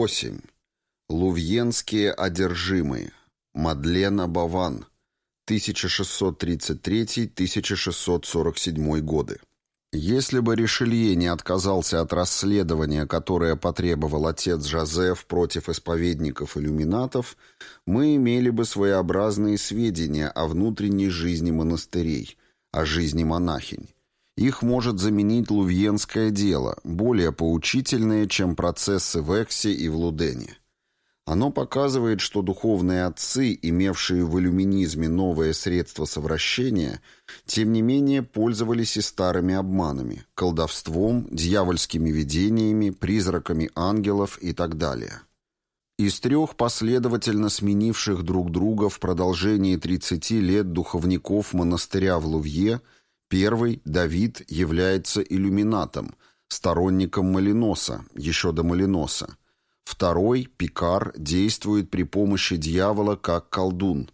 8. Лувьенские одержимые. Мадлена Баван. 1633-1647 годы. Если бы Ришелье не отказался от расследования, которое потребовал отец Жозеф против исповедников-иллюминатов, мы имели бы своеобразные сведения о внутренней жизни монастырей, о жизни монахинь. Их может заменить лувьенское дело, более поучительное, чем процессы в Эксе и в Лудене. Оно показывает, что духовные отцы, имевшие в иллюминизме новое средство совращения, тем не менее пользовались и старыми обманами, колдовством, дьявольскими видениями, призраками ангелов и так далее. Из трех последовательно сменивших друг друга в продолжении 30 лет духовников монастыря в Лувье, первый, Давид, является иллюминатом, сторонником Малиноса, еще до Малиноса, Второй, Пикар, действует при помощи дьявола как колдун.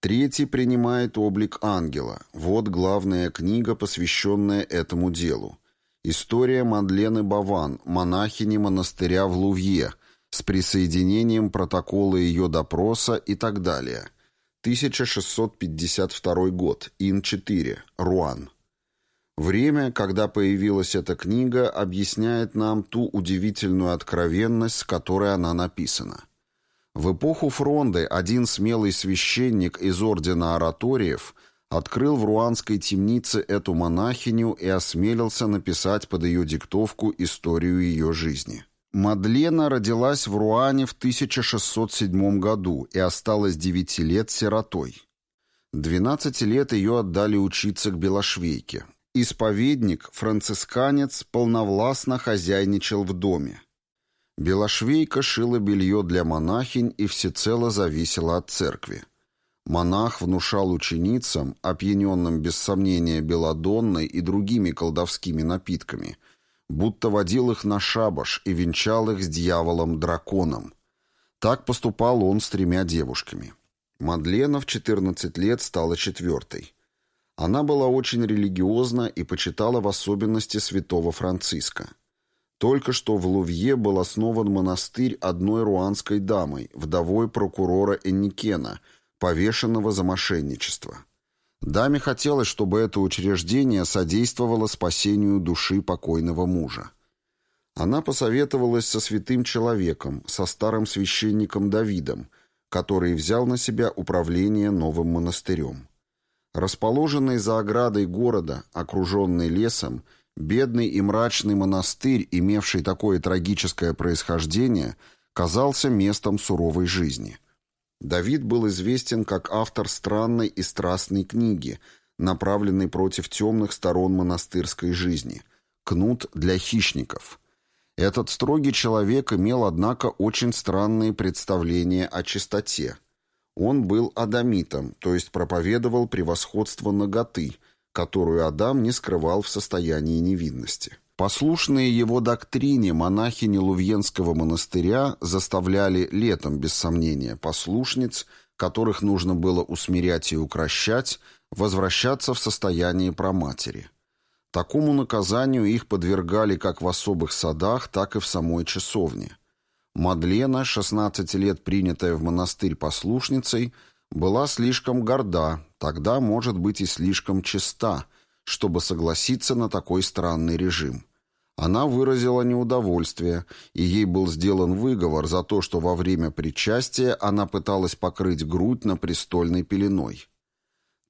Третий принимает облик ангела. Вот главная книга, посвященная этому делу. История Мадлены Баван, монахини монастыря в Лувье, с присоединением протокола ее допроса и так далее. 1652 год, Ин-4, Руан. Время, когда появилась эта книга, объясняет нам ту удивительную откровенность, с которой она написана. В эпоху Фронды один смелый священник из ордена ораториев открыл в руанской темнице эту монахиню и осмелился написать под ее диктовку историю ее жизни. Мадлена родилась в Руане в 1607 году и осталась 9 лет сиротой. 12 лет ее отдали учиться к Белошвейке. Исповедник, францисканец, полновластно хозяйничал в доме. Белошвейка шила белье для монахинь и всецело зависела от церкви. Монах внушал ученицам, опьяненным без сомнения белодонной и другими колдовскими напитками, будто водил их на шабаш и венчал их с дьяволом-драконом. Так поступал он с тремя девушками. Мадлена в 14 лет стала четвертой. Она была очень религиозна и почитала в особенности святого Франциска. Только что в Лувье был основан монастырь одной руанской дамой, вдовой прокурора Энникена, повешенного за мошенничество. Даме хотелось, чтобы это учреждение содействовало спасению души покойного мужа. Она посоветовалась со святым человеком, со старым священником Давидом, который взял на себя управление новым монастырем. Расположенный за оградой города, окруженный лесом, бедный и мрачный монастырь, имевший такое трагическое происхождение, казался местом суровой жизни. Давид был известен как автор странной и страстной книги, направленной против темных сторон монастырской жизни «Кнут для хищников». Этот строгий человек имел, однако, очень странные представления о чистоте – он был адамитом, то есть проповедовал превосходство наготы, которую Адам не скрывал в состоянии невинности. Послушные его доктрине монахини Лувьенского монастыря заставляли летом, без сомнения, послушниц, которых нужно было усмирять и укращать, возвращаться в состояние проматери. Такому наказанию их подвергали как в особых садах, так и в самой часовне. Мадлена, 16 лет принятая в монастырь послушницей, была слишком горда, тогда, может быть, и слишком чиста, чтобы согласиться на такой странный режим. Она выразила неудовольствие, и ей был сделан выговор за то, что во время причастия она пыталась покрыть грудь на престольной пеленой.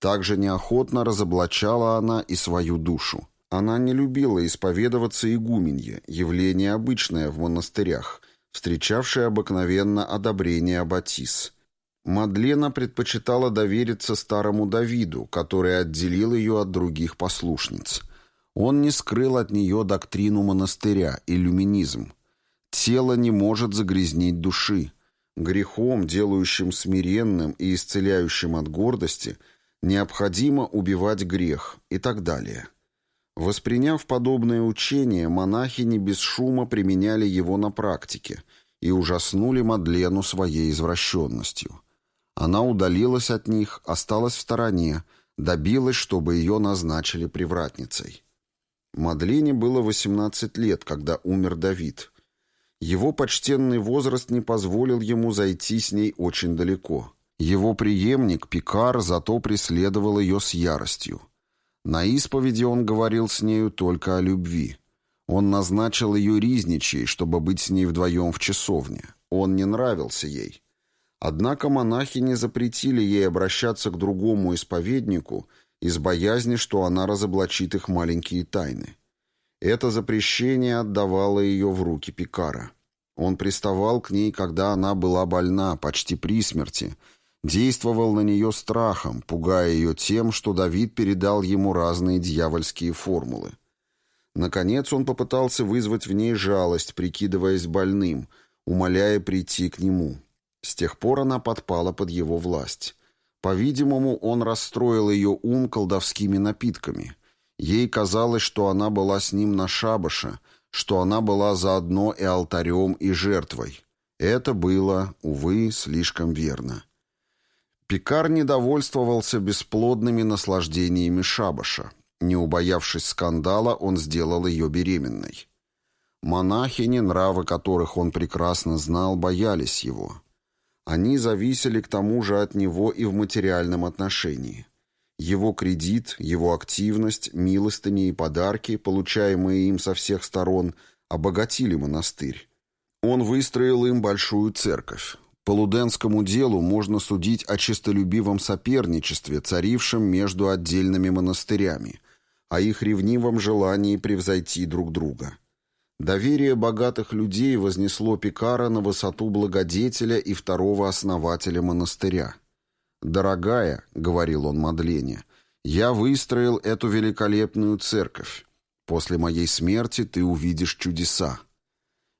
Также неохотно разоблачала она и свою душу. Она не любила исповедоваться игуменье, явление обычное в монастырях, встречавший обыкновенно одобрение Аббатис. Мадлена предпочитала довериться старому Давиду, который отделил ее от других послушниц. Он не скрыл от нее доктрину монастыря, иллюминизм. Тело не может загрязнить души. Грехом, делающим смиренным и исцеляющим от гордости, необходимо убивать грех и так далее. Восприняв подобное учение, монахи не без шума применяли его на практике и ужаснули Мадлену своей извращенностью. Она удалилась от них, осталась в стороне, добилась, чтобы ее назначили привратницей. Мадлене было 18 лет, когда умер Давид. Его почтенный возраст не позволил ему зайти с ней очень далеко. Его преемник, Пикар, зато преследовал ее с яростью. На исповеди он говорил с нею только о любви. Он назначил ее ризничей, чтобы быть с ней вдвоем в часовне. Он не нравился ей. Однако монахи не запретили ей обращаться к другому исповеднику из боязни, что она разоблачит их маленькие тайны. Это запрещение отдавало ее в руки Пикара. Он приставал к ней, когда она была больна, почти при смерти, действовал на нее страхом, пугая ее тем, что Давид передал ему разные дьявольские формулы. Наконец он попытался вызвать в ней жалость, прикидываясь больным, умоляя прийти к нему. С тех пор она подпала под его власть. По-видимому, он расстроил ее ум колдовскими напитками. Ей казалось, что она была с ним на шабаше, что она была заодно и алтарем, и жертвой. Это было, увы, слишком верно. Пикар недовольствовался бесплодными наслаждениями шабаша. Не убоявшись скандала, он сделал ее беременной. Монахини, нравы которых он прекрасно знал, боялись его. Они зависели к тому же от него и в материальном отношении. Его кредит, его активность, милостыни и подарки, получаемые им со всех сторон, обогатили монастырь. Он выстроил им большую церковь. По Луденскому делу можно судить о честолюбивом соперничестве, царившем между отдельными монастырями, о их ревнивом желании превзойти друг друга. Доверие богатых людей вознесло Пикара на высоту благодетеля и второго основателя монастыря. «Дорогая», — говорил он Мадлене, — «я выстроил эту великолепную церковь. После моей смерти ты увидишь чудеса».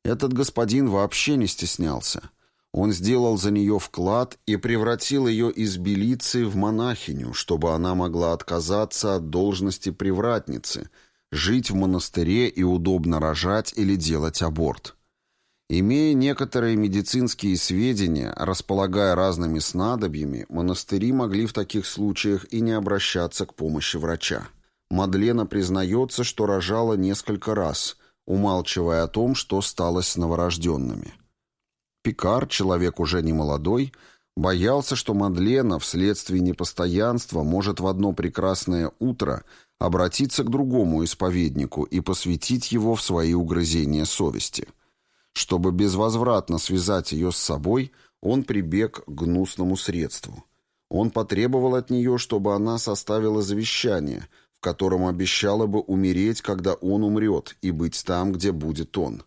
Этот господин вообще не стеснялся. Он сделал за нее вклад и превратил ее из белицы в монахиню, чтобы она могла отказаться от должности привратницы — жить в монастыре и удобно рожать или делать аборт. Имея некоторые медицинские сведения, располагая разными снадобьями, монастыри могли в таких случаях и не обращаться к помощи врача. Мадлена признается, что рожала несколько раз, умалчивая о том, что стало с новорожденными. Пикар, человек уже не молодой, боялся, что Мадлена вследствие непостоянства может в одно прекрасное утро – обратиться к другому исповеднику и посвятить его в свои угрызения совести. Чтобы безвозвратно связать ее с собой, он прибег к гнусному средству. Он потребовал от нее, чтобы она составила завещание, в котором обещала бы умереть, когда он умрет, и быть там, где будет он.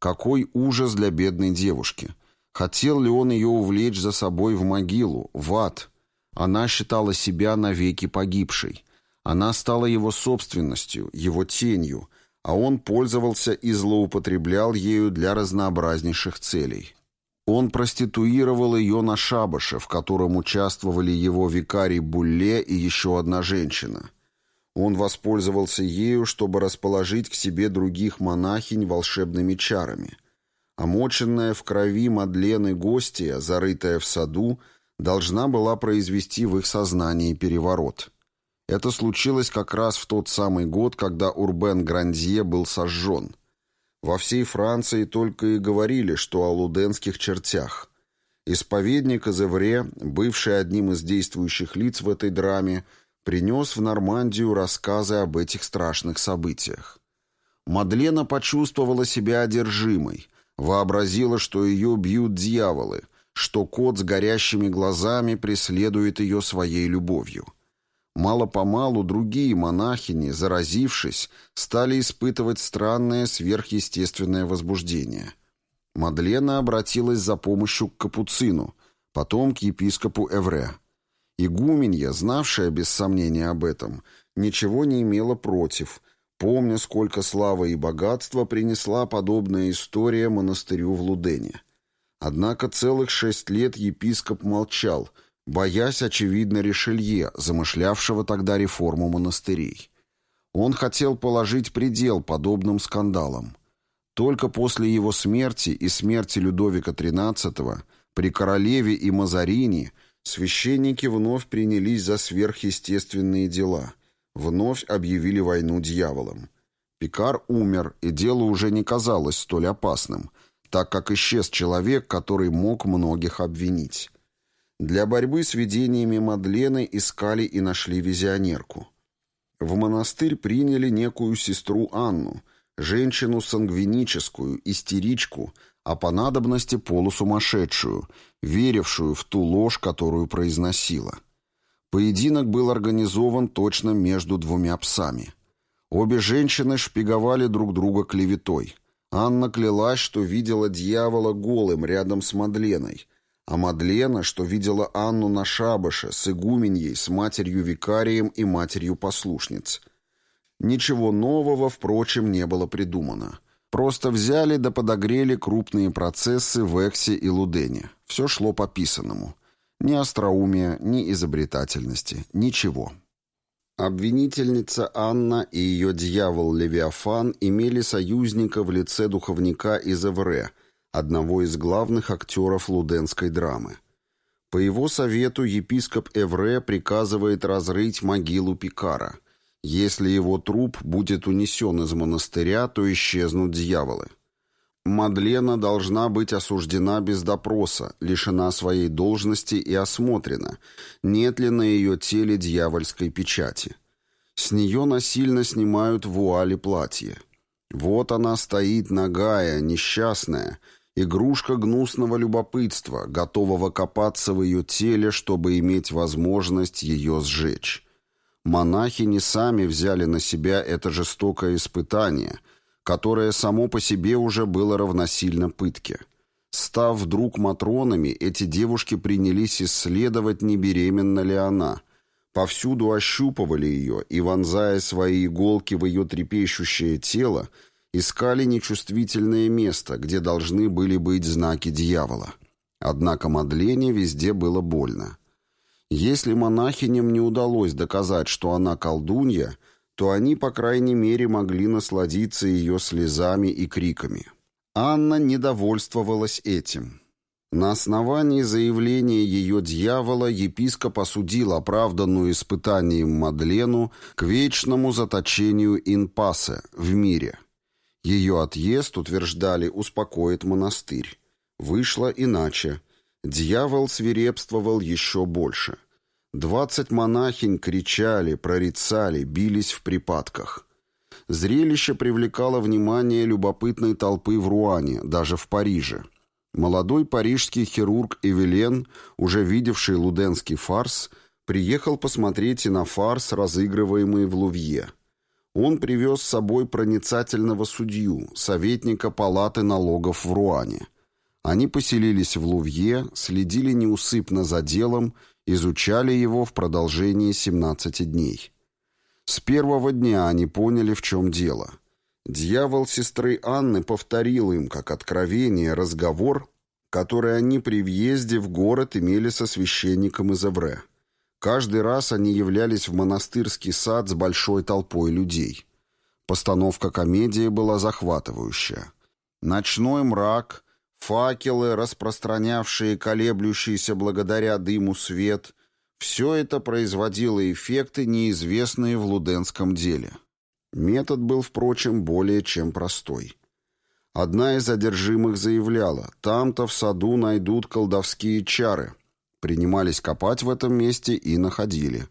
Какой ужас для бедной девушки! Хотел ли он ее увлечь за собой в могилу, в ад? Она считала себя навеки погибшей. Она стала его собственностью, его тенью, а он пользовался и злоупотреблял ею для разнообразнейших целей. Он проституировал ее на шабаше, в котором участвовали его викарий Булле и еще одна женщина. Он воспользовался ею, чтобы расположить к себе других монахинь волшебными чарами. Омоченная в крови Мадлены гостья, зарытая в саду, должна была произвести в их сознании переворот – это случилось как раз в тот самый год, когда Урбен Грандье был сожжен. Во всей Франции только и говорили, что о луденских чертях. Исповедник из Эвре, бывший одним из действующих лиц в этой драме, принес в Нормандию рассказы об этих страшных событиях. Мадлена почувствовала себя одержимой, вообразила, что ее бьют дьяволы, что кот с горящими глазами преследует ее своей любовью. Мало-помалу другие монахини, заразившись, стали испытывать странное сверхъестественное возбуждение. Мадлена обратилась за помощью к капуцину, потом к епископу Эвре. Игуменья, знавшая без сомнения об этом, ничего не имела против, помня, сколько славы и богатства принесла подобная история монастырю в Лудене. Однако целых шесть лет епископ молчал – боясь, очевидно, Ришелье, замышлявшего тогда реформу монастырей. Он хотел положить предел подобным скандалам. Только после его смерти и смерти Людовика XIII при королеве и Мазарини священники вновь принялись за сверхъестественные дела, вновь объявили войну дьяволам. Пикар умер, и дело уже не казалось столь опасным – так как исчез человек, который мог многих обвинить. Для борьбы с видениями Мадлены искали и нашли визионерку. В монастырь приняли некую сестру Анну, женщину сангвиническую, истеричку, а по надобности полусумасшедшую, верившую в ту ложь, которую произносила. Поединок был организован точно между двумя псами. Обе женщины шпиговали друг друга клеветой. Анна клялась, что видела дьявола голым рядом с Мадленой, а Мадлена, что видела Анну на шабаше с игуменьей, с матерью-викарием и матерью-послушниц. Ничего нового, впрочем, не было придумано. Просто взяли да подогрели крупные процессы в Эксе и Лудене. Все шло по писанному. Ни остроумия, ни изобретательности, ничего. Обвинительница Анна и ее дьявол Левиафан имели союзника в лице духовника из Эвре, одного из главных актеров луденской драмы. По его совету епископ Эвре приказывает разрыть могилу Пикара – если его труп будет унесен из монастыря, то исчезнут дьяволы. Мадлена должна быть осуждена без допроса, лишена своей должности и осмотрена, нет ли на ее теле дьявольской печати. С нее насильно снимают вуали платье. Вот она стоит нагая, несчастная, игрушка гнусного любопытства, готового копаться в ее теле, чтобы иметь возможность ее сжечь. Монахини сами взяли на себя это жестокое испытание, которое само по себе уже было равносильно пытке. Став вдруг матронами, эти девушки принялись исследовать, не беременна ли она. Повсюду ощупывали ее и, вонзая свои иголки в ее трепещущее тело, искали нечувствительное место, где должны были быть знаки дьявола. Однако Мадлене везде было больно. Если монахиням не удалось доказать, что она колдунья, то они, по крайней мере, могли насладиться ее слезами и криками. Анна недовольствовалась этим. На основании заявления ее дьявола епископ осудил оправданную испытанием Мадлену к вечному заточению инпасе в мире. Ее отъезд, утверждали, успокоит монастырь. Вышло иначе. Дьявол свирепствовал еще больше. Двадцать монахинь кричали, прорицали, бились в припадках. Зрелище привлекало внимание любопытной толпы в Руане, даже в Париже. Молодой парижский хирург Эвелен, уже видевший луденский фарс, приехал посмотреть и на фарс, разыгрываемый в Лувье. Он привез с собой проницательного судью, советника палаты налогов в Руане. Они поселились в Лувье, следили неусыпно за делом, изучали его в продолжении 17 дней. С первого дня они поняли, в чем дело. Дьявол сестры Анны повторил им, как откровение, разговор, который они при въезде в город имели со священником из Эвре. Каждый раз они являлись в монастырский сад с большой толпой людей. Постановка комедии была захватывающая. Ночной мрак, Факелы, распространявшие колеблющийся благодаря дыму свет, все это производило эффекты, неизвестные в луденском деле. Метод был, впрочем, более чем простой. Одна из одержимых заявляла, там-то в саду найдут колдовские чары. Принимались копать в этом месте и находили.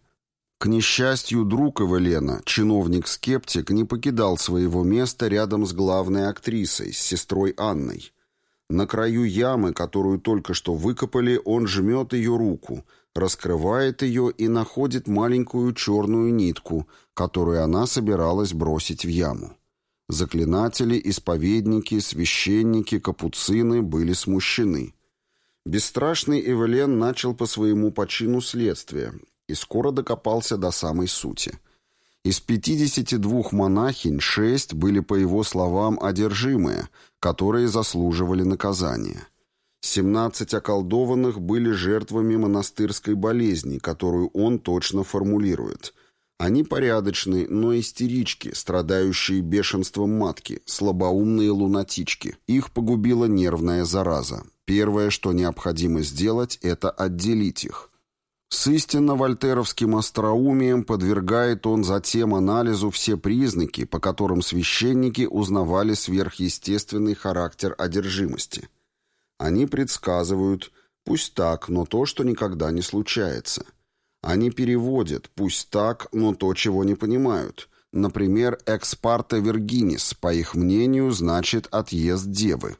К несчастью, друг Эвелена, чиновник-скептик, не покидал своего места рядом с главной актрисой, с сестрой Анной. На краю ямы, которую только что выкопали, он жмет ее руку, раскрывает ее и находит маленькую черную нитку, которую она собиралась бросить в яму. Заклинатели, исповедники, священники, капуцины были смущены. Бесстрашный Эвелен начал по своему почину следствие и скоро докопался до самой сути. Из 52 монахинь шесть были, по его словам, одержимые, которые заслуживали наказания. 17 околдованных были жертвами монастырской болезни, которую он точно формулирует. Они порядочные, но истерички, страдающие бешенством матки, слабоумные лунатички. Их погубила нервная зараза. Первое, что необходимо сделать, это отделить их. С истинно вольтеровским остроумием подвергает он затем анализу все признаки, по которым священники узнавали сверхъестественный характер одержимости. Они предсказывают, пусть так, но то, что никогда не случается. Они переводят, пусть так, но то, чего не понимают. Например, «экспарте вергинис», по их мнению, значит «отъезд девы».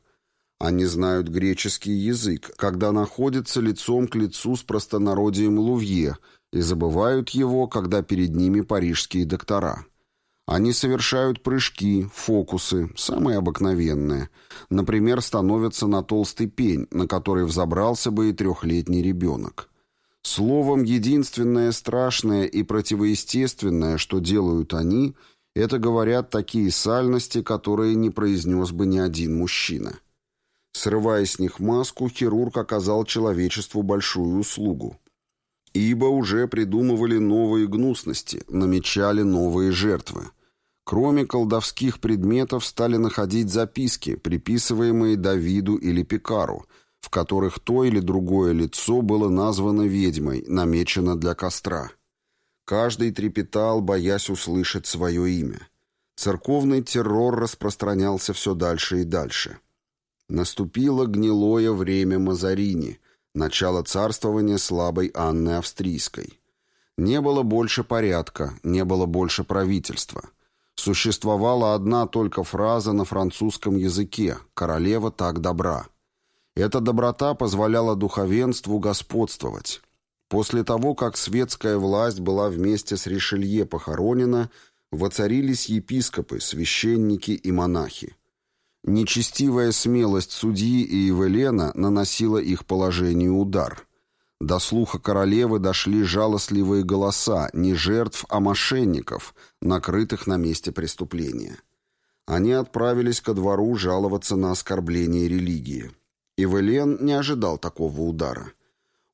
Они знают греческий язык, когда находятся лицом к лицу с простонародием Лувье и забывают его, когда перед ними парижские доктора. Они совершают прыжки, фокусы, самые обыкновенные. Например, становятся на толстый пень, на который взобрался бы и трехлетний ребенок. Словом, единственное страшное и противоестественное, что делают они, это говорят такие сальности, которые не произнес бы ни один мужчина. Срывая с них маску, хирург оказал человечеству большую услугу. Ибо уже придумывали новые гнусности, намечали новые жертвы. Кроме колдовских предметов стали находить записки, приписываемые Давиду или Пикару, в которых то или другое лицо было названо ведьмой, намечено для костра. Каждый трепетал, боясь услышать свое имя. Церковный террор распространялся все дальше и дальше. Наступило гнилое время Мазарини, начало царствования слабой Анны Австрийской. Не было больше порядка, не было больше правительства. Существовала одна только фраза на французском языке «Королева так добра». Эта доброта позволяла духовенству господствовать. После того, как светская власть была вместе с Ришелье похоронена, воцарились епископы, священники и монахи. Нечестивая смелость судьи и Эвелена наносила их положению удар. До слуха королевы дошли жалостливые голоса не жертв, а мошенников, накрытых на месте преступления. Они отправились ко двору жаловаться на оскорбление религии. Эвелен не ожидал такого удара.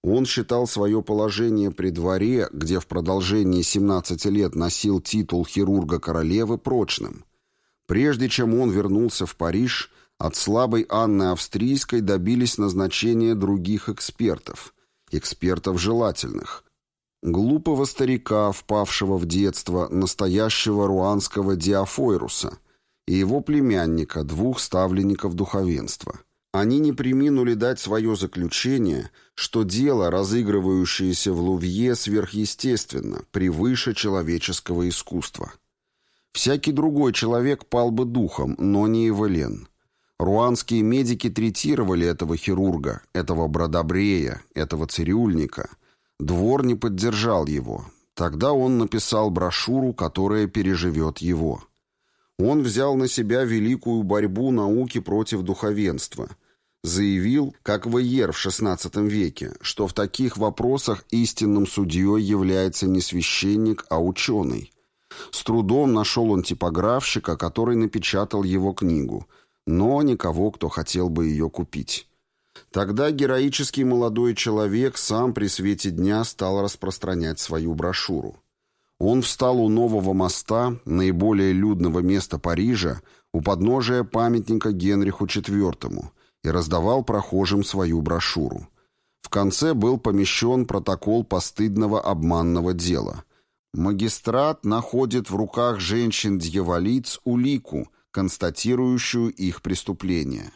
Он считал свое положение при дворе, где в продолжении 17 лет носил титул хирурга королевы, прочным – Прежде чем он вернулся в Париж, от слабой Анны Австрийской добились назначения других экспертов, экспертов желательных. Глупого старика, впавшего в детство, настоящего руанского Диафойруса, и его племянника, двух ставленников духовенства. Они не приминули дать свое заключение, что дело, разыгрывающееся в Лувье, сверхъестественно, превыше человеческого искусства. Всякий другой человек пал бы духом, но не Эвелен. Руанские медики третировали этого хирурга, этого бродобрея, этого цирюльника. Двор не поддержал его. Тогда он написал брошюру, которая переживет его. Он взял на себя великую борьбу науки против духовенства. Заявил, как Вейер в XVI веке, что в таких вопросах истинным судьей является не священник, а ученый – с трудом нашел он типографщика, который напечатал его книгу, но никого, кто хотел бы ее купить. Тогда героический молодой человек сам при свете дня стал распространять свою брошюру. Он встал у нового моста, наиболее людного места Парижа, у подножия памятника Генриху IV, и раздавал прохожим свою брошюру. В конце был помещен протокол постыдного обманного дела – Магистрат находит в руках женщин-дьяволиц улику, констатирующую их преступление.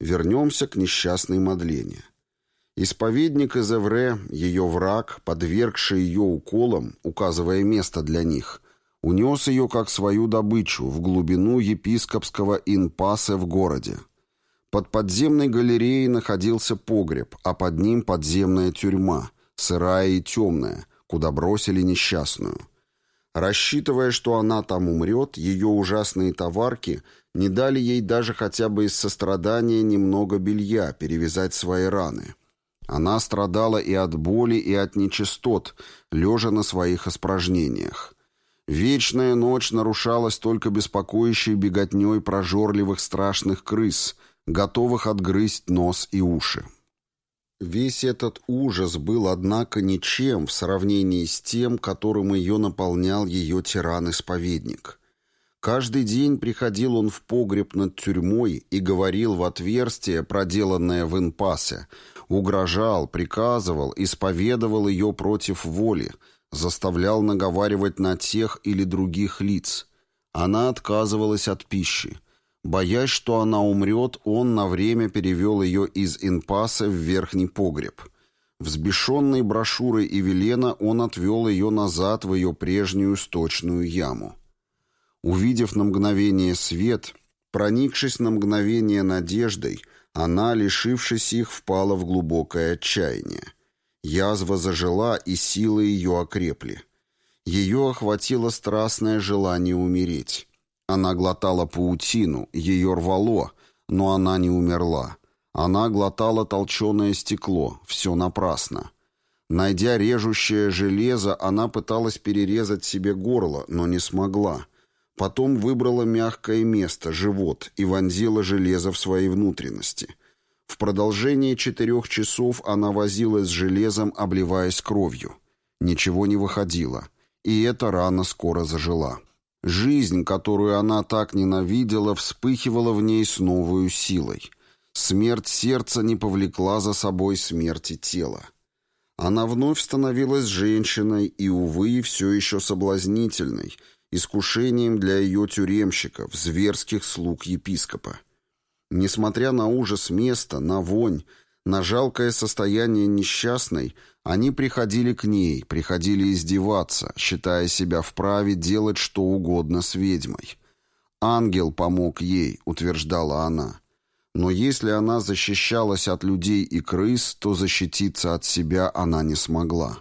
Вернемся к несчастной Мадлене. Исповедник из Эвре, ее враг, подвергший ее уколам, указывая место для них, унес ее как свою добычу в глубину епископского инпаса в городе. Под подземной галереей находился погреб, а под ним подземная тюрьма, сырая и темная, куда бросили несчастную. Рассчитывая, что она там умрет, ее ужасные товарки не дали ей даже хотя бы из сострадания немного белья перевязать свои раны. Она страдала и от боли, и от нечистот, лежа на своих испражнениях. Вечная ночь нарушалась только беспокоящей беготней прожорливых страшных крыс, готовых отгрызть нос и уши. Весь этот ужас был, однако, ничем в сравнении с тем, которым ее наполнял ее тиран-исповедник. Каждый день приходил он в погреб над тюрьмой и говорил в отверстие, проделанное в инпасе, угрожал, приказывал, исповедовал ее против воли, заставлял наговаривать на тех или других лиц. Она отказывалась от пищи. Боясь, что она умрет, он на время перевел ее из инпаса в верхний погреб. Взбешенный брошюрой Эвелена он отвел ее назад в ее прежнюю сточную яму. Увидев на мгновение свет, проникшись на мгновение надеждой, она, лишившись их, впала в глубокое отчаяние. Язва зажила, и силы ее окрепли. Ее охватило страстное желание умереть. Она глотала паутину, ее рвало, но она не умерла. Она глотала толченое стекло, все напрасно. Найдя режущее железо, она пыталась перерезать себе горло, но не смогла. Потом выбрала мягкое место, живот, и вонзила железо в свои внутренности. В продолжение четырех часов она возилась с железом, обливаясь кровью. Ничего не выходило, и эта рана скоро зажила. Жизнь, которую она так ненавидела, вспыхивала в ней с новой силой. Смерть сердца не повлекла за собой смерти тела. Она вновь становилась женщиной и, увы, все еще соблазнительной – искушением для ее тюремщиков, зверских слуг епископа. Несмотря на ужас места, на вонь, на жалкое состояние несчастной, они приходили к ней, приходили издеваться, считая себя вправе делать что угодно с ведьмой. «Ангел помог ей», — утверждала она. Но если она защищалась от людей и крыс, то защититься от себя она не смогла.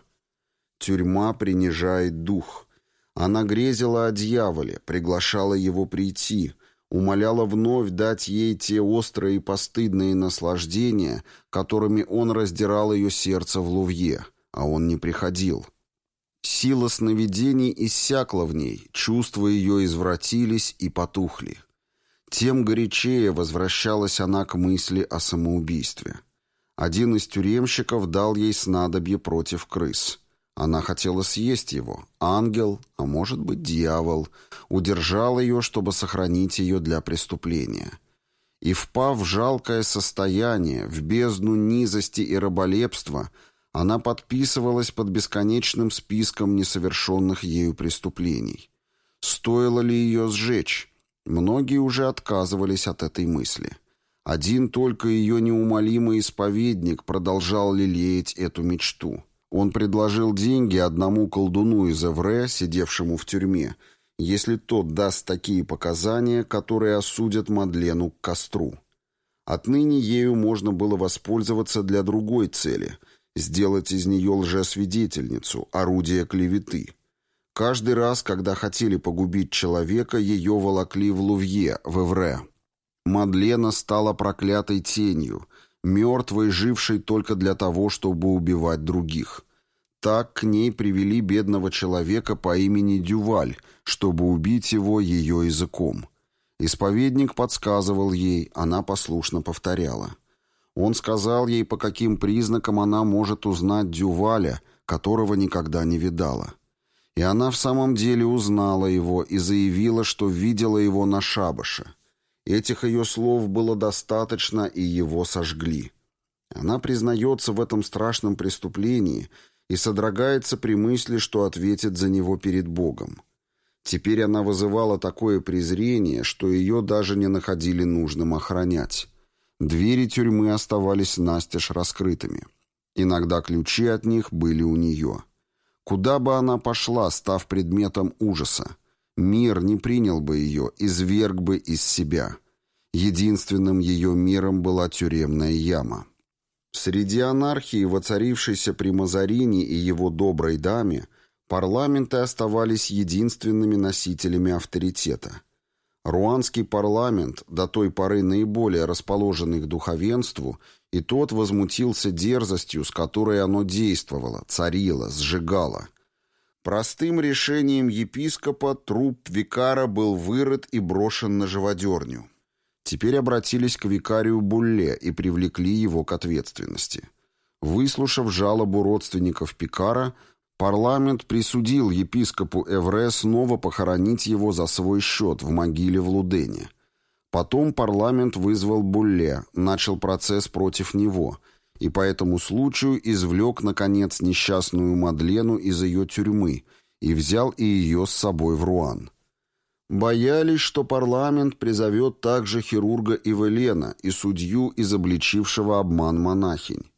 Тюрьма принижает дух — она грезила о дьяволе, приглашала его прийти, умоляла вновь дать ей те острые и постыдные наслаждения, которыми он раздирал ее сердце в Лувье, а он не приходил. Сила сновидений иссякла в ней, чувства ее извратились и потухли. Тем горячее возвращалась она к мысли о самоубийстве. Один из тюремщиков дал ей снадобье против крыс. Она хотела съесть его. Ангел, а может быть дьявол, удержал ее, чтобы сохранить ее для преступления. И впав в жалкое состояние, в бездну низости и раболепства, она подписывалась под бесконечным списком несовершенных ею преступлений. Стоило ли ее сжечь? Многие уже отказывались от этой мысли. Один только ее неумолимый исповедник продолжал лелеять эту мечту. Он предложил деньги одному колдуну из Эвре, сидевшему в тюрьме, если тот даст такие показания, которые осудят Мадлену к костру. Отныне ею можно было воспользоваться для другой цели – сделать из нее лжесвидетельницу, орудие клеветы. Каждый раз, когда хотели погубить человека, ее волокли в Лувье, в Эвре. Мадлена стала проклятой тенью – мертвой, жившей только для того, чтобы убивать других. Так к ней привели бедного человека по имени Дюваль, чтобы убить его ее языком. Исповедник подсказывал ей, она послушно повторяла. Он сказал ей, по каким признакам она может узнать Дюваля, которого никогда не видала. И она в самом деле узнала его и заявила, что видела его на шабаше. Этих ее слов было достаточно, и его сожгли. Она признается в этом страшном преступлении и содрогается при мысли, что ответит за него перед Богом. Теперь она вызывала такое презрение, что ее даже не находили нужным охранять. Двери тюрьмы оставались настежь раскрытыми. Иногда ключи от них были у нее. Куда бы она пошла, став предметом ужаса? Мир не принял бы ее, изверг бы из себя. Единственным ее миром была тюремная яма. Среди анархии, воцарившейся при Мазарине и его доброй даме, парламенты оставались единственными носителями авторитета. Руанский парламент, до той поры наиболее расположенный к духовенству, и тот возмутился дерзостью, с которой оно действовало, царило, сжигало – Простым решением епископа труп викара был вырыт и брошен на живодерню. Теперь обратились к викарию Булле и привлекли его к ответственности. Выслушав жалобу родственников Пикара, Парламент присудил епископу Эвре снова похоронить его за свой счет в могиле в Лудене. Потом парламент вызвал Булле, начал процесс против него и по этому случаю извлек, наконец, несчастную Мадлену из ее тюрьмы и взял и ее с собой в Руан. Боялись, что парламент призовет также хирурга Ивелена и судью, изобличившего обман монахинь.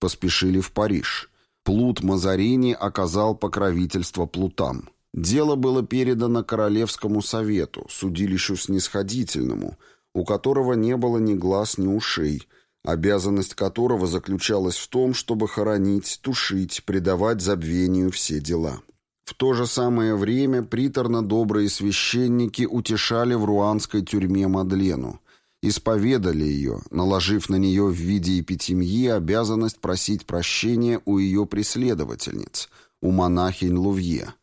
Поспешили в Париж. Плут Мазарини оказал покровительство плутам. Дело было передано Королевскому совету, судилищу снисходительному, у которого не было ни глаз, ни ушей, обязанность которого заключалась в том, чтобы хоронить, тушить, предавать забвению все дела. В то же самое время приторно-добрые священники утешали в руанской тюрьме Мадлену, исповедали ее, наложив на нее в виде эпитемьи обязанность просить прощения у ее преследовательниц, у монахинь Лувье.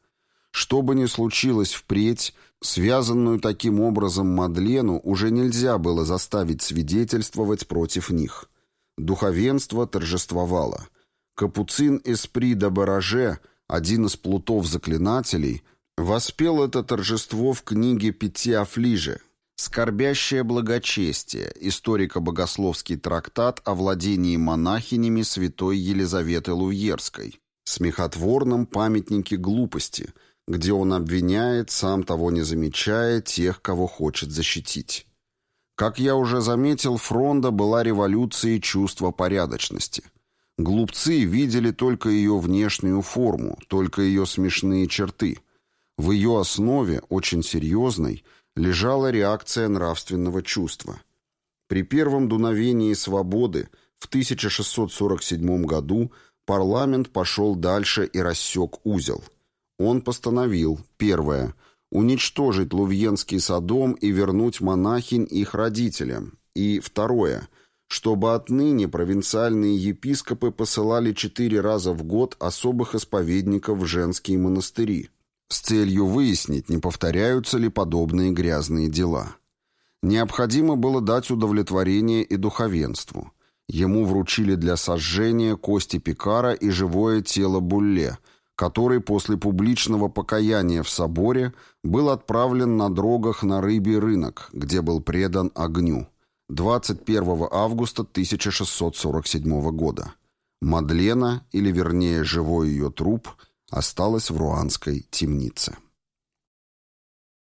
Что бы ни случилось впредь, связанную таким образом Мадлену уже нельзя было заставить свидетельствовать против них. Духовенство торжествовало. Капуцин Эспри де Бараже, один из плутов-заклинателей, воспел это торжество в книге «Пяти Афлиже», «Скорбящее благочестие. Историко-богословский трактат о владении монахинями святой Елизаветы Луерской», смехотворном памятнике глупости, где он обвиняет, сам того не замечая, тех, кого хочет защитить. Как я уже заметил, Фронда была революцией чувства порядочности. Глупцы видели только ее внешнюю форму, только ее смешные черты. В ее основе, очень серьезной, лежала реакция нравственного чувства. При первом дуновении свободы в 1647 году парламент пошел дальше и рассек узел. Он постановил, первое, уничтожить Лувьенский Содом и вернуть монахинь их родителям, и второе, чтобы отныне провинциальные епископы посылали четыре раза в год особых исповедников в женские монастыри с целью выяснить, не повторяются ли подобные грязные дела. Необходимо было дать удовлетворение и духовенству. Ему вручили для сожжения кости Пикара и живое тело Булле, который после публичного покаяния в соборе был отправлен на дрогах на рыбий рынок, где был предан огню. 21 августа 1647 года. Мадлена, или вернее живой ее труп – осталась в руанской темнице.